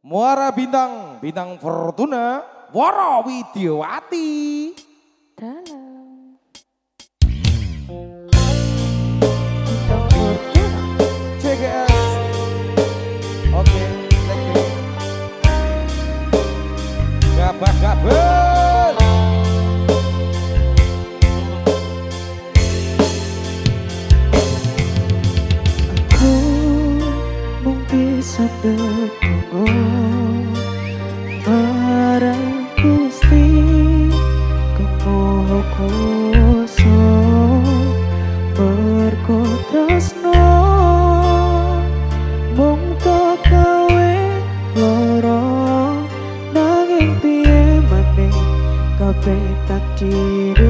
Muara Bintang, Bintang Fortuna, Woro. Oke, gabah. Aku mung bisa tetunggu べたきる